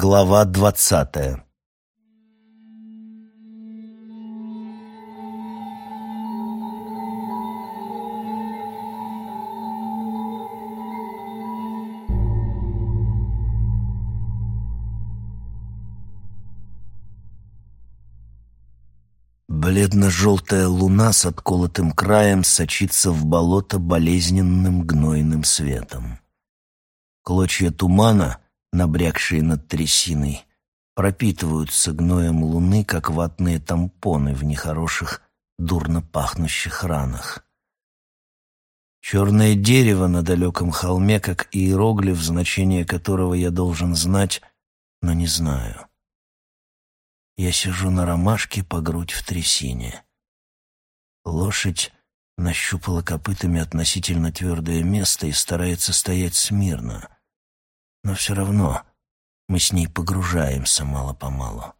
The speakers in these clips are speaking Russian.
Глава двадцатая Бледно-желтая луна с отколотым краем сочится в болото болезненным гнойным светом. Клочья тумана, набрякшие над трясиной, пропитываются гноем луны, как ватные тампоны в нехороших, дурно пахнущих ранах. Черное дерево на далеком холме, как иероглиф, значение которого я должен знать, но не знаю. Я сижу на ромашке по грудь в трясине. Лошадь нащупала копытами относительно твердое место и старается стоять смирно. Но все равно мы с ней погружаемся мало-помалу.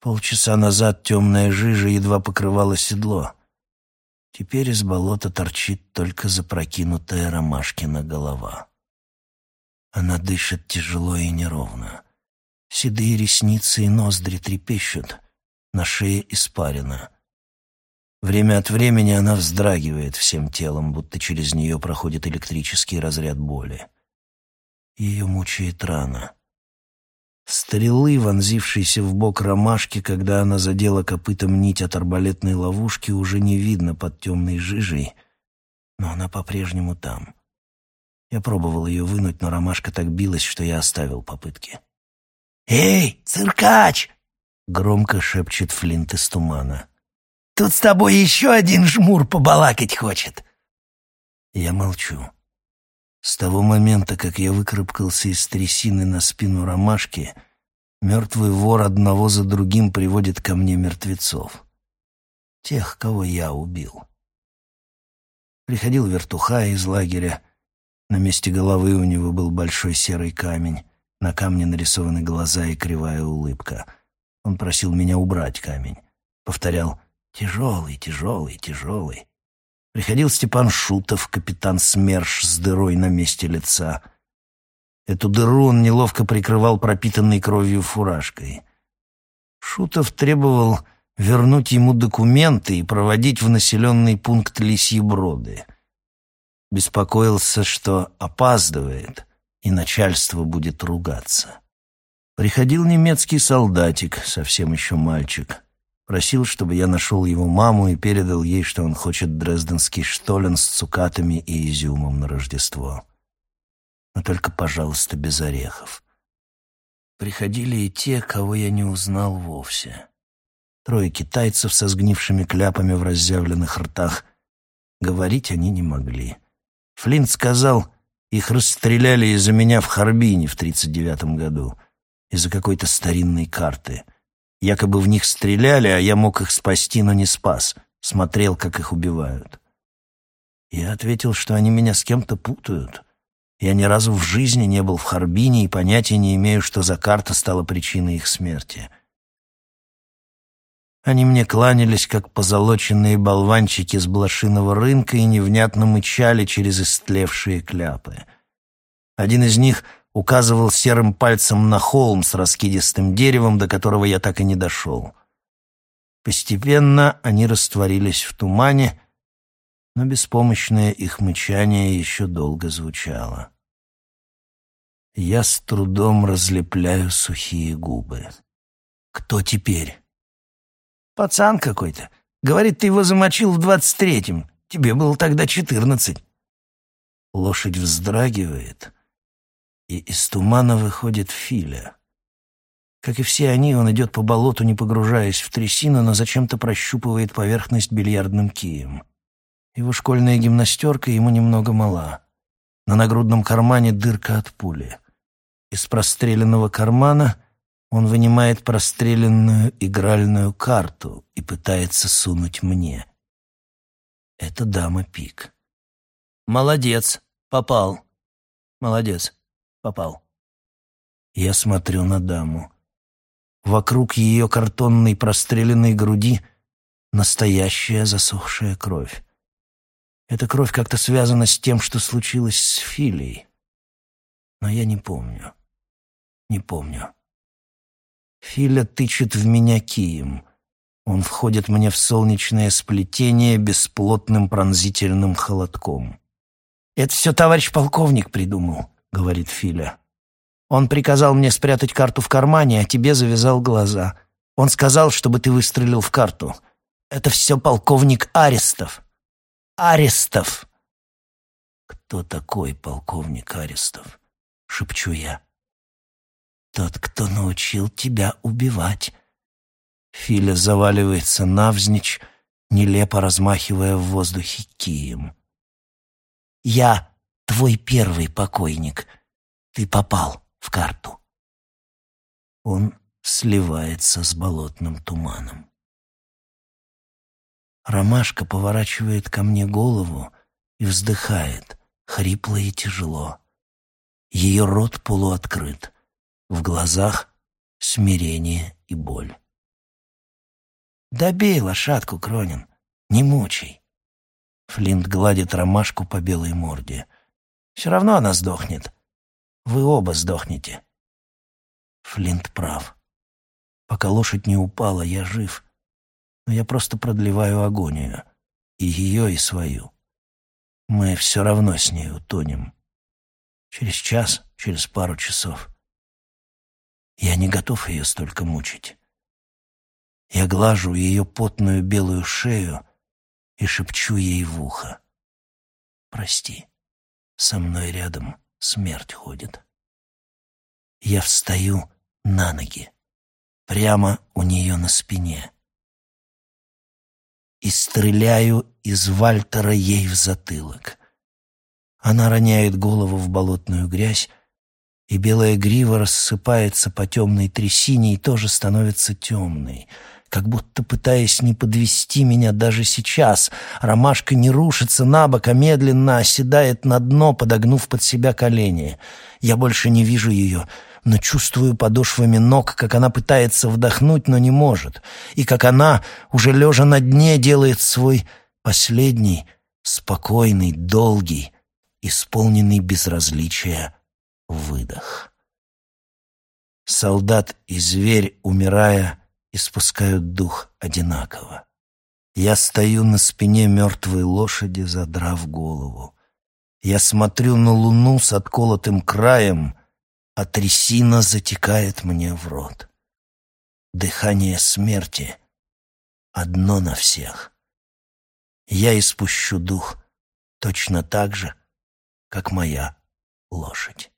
Полчаса назад темная жижа едва покрывала седло. Теперь из болота торчит только запрокинутая ромашкина голова. Она дышит тяжело и неровно. Седые ресницы и ноздри трепещут, на шее испарина. Время от времени она вздрагивает всем телом, будто через нее проходит электрический разряд боли. Ее мучает рана. Стрелы, вонзившейся в бок ромашки, когда она задела копытом нить от арбалетной ловушки, уже не видно под темной жижей, но она по-прежнему там. Я пробовал ее вынуть, но ромашка так билась, что я оставил попытки. «Эй, циркач!» — громко шепчет Флинт из тумана. «Тут с тобой еще один жмур побалакать хочет!» Я молчу. С того момента, как я выкарабкался из трясины на спину ромашки, мертвый вор одного за другим приводит ко мне мертвецов. Тех, кого я убил. Приходил вертуха из лагеря. На месте головы у него был большой серый камень. На камне нарисованы глаза и кривая улыбка. Он просил меня убрать камень. Повторял «Тяжелый, тяжелый, тяжелый». Приходил Степан Шутов, капитан СМЕРШ с дырой на месте лица. Эту дыру он неловко прикрывал пропитанной кровью фуражкой. Шутов требовал вернуть ему документы и проводить в населенный пункт Лисьи Броды. Беспокоился, что опаздывает, и начальство будет ругаться. Приходил немецкий солдатик, совсем еще мальчик. Просил, чтобы я нашел его маму и передал ей, что он хочет дрезденский штолен с цукатами и изюмом на Рождество. Но только, пожалуйста, без орехов. Приходили и те, кого я не узнал вовсе. Трое китайцев со сгнившими кляпами в разъявленных ртах. Говорить они не могли. Флинт сказал, их расстреляли из-за меня в Харбине в 39 году, из-за какой-то старинной карты. Якобы в них стреляли, а я мог их спасти, но не спас. Смотрел, как их убивают. Я ответил, что они меня с кем-то путают. Я ни разу в жизни не был в Харбине и понятия не имею, что за карта стала причиной их смерти. Они мне кланялись, как позолоченные болванчики с блошиного рынка и невнятно мычали через истлевшие кляпы. Один из них указывал серым пальцем на холм с раскидистым деревом, до которого я так и не дошел. Постепенно они растворились в тумане, но беспомощное их мычание еще долго звучало. Я с трудом разлепляю сухие губы. «Кто теперь?» Пацан какой-то. Говорит, ты его замочил в двадцать третьем. Тебе было тогда четырнадцать. Лошадь вздрагивает, и из тумана выходит Филя. Как и все они, он идет по болоту, не погружаясь в трясину, но зачем-то прощупывает поверхность бильярдным кием. Его школьная гимнастерка ему немного мала. На нагрудном кармане дырка от пули. Из простреленного кармана он вынимает простреленную игральную карту и пытается сунуть мне. Это дама пик. «Молодец, попал. Молодец, попал». Я смотрю на даму. Вокруг ее картонной простреленной груди настоящая засохшая кровь. Эта кровь как-то связана с тем, что случилось с Филией. Но я не помню. Не помню. Филя тычет в меня кием. Он входит мне в солнечное сплетение бесплотным пронзительным холодком. «Это все товарищ полковник придумал», — говорит Филя. «Он приказал мне спрятать карту в кармане, а тебе завязал глаза. Он сказал, чтобы ты выстрелил в карту. Это все полковник Арестов. Арестов!» «Кто такой полковник Арестов?» — шепчу я. «Тот, кто научил тебя убивать». Филя заваливается навзничь, нелепо размахивая в воздухе кием. «Я твой первый покойник. Ты попал в карту». Он сливается с болотным туманом. Ромашка поворачивает ко мне голову и вздыхает, хрипло и тяжело. Ее рот полуоткрыт, в глазах смирение и боль. «Добей лошадку, Кронин, не мучай!» Флинт гладит ромашку по белой морде. «Все равно она сдохнет. Вы оба сдохнете». Флинт прав. Пока лошадь не упала, я жив. Но я просто продлеваю агонию. И ее, и свою. Мы все равно с ней утонем. Через час, через пару часов. Я не готов ее столько мучить. Я глажу ее потную белую шею и шепчу ей в ухо. «Прости, со мной рядом смерть ходит». Я встаю на ноги, прямо у нее на спине, и стреляю из Вальтера ей в затылок. Она роняет голову в болотную грязь, и белая грива рассыпается по темной трясине и тоже становится темной — как будто пытаясь не подвести меня даже сейчас. Ромашка не рушится на бок, а медленно оседает на дно, подогнув под себя колени. Я больше не вижу ее, но чувствую подошвами ног, как она пытается вдохнуть, но не может, и как она, уже лежа на дне, делает свой последний, спокойный, долгий, исполненный безразличия выдох. Солдат и зверь, умирая, испускают дух одинаково. Я стою на спине мертвой лошади, задрав голову. Я смотрю на луну с отколотым краем, а трясина затекает мне в рот. Дыхание смерти одно на всех. Я испущу дух точно так же, как моя лошадь.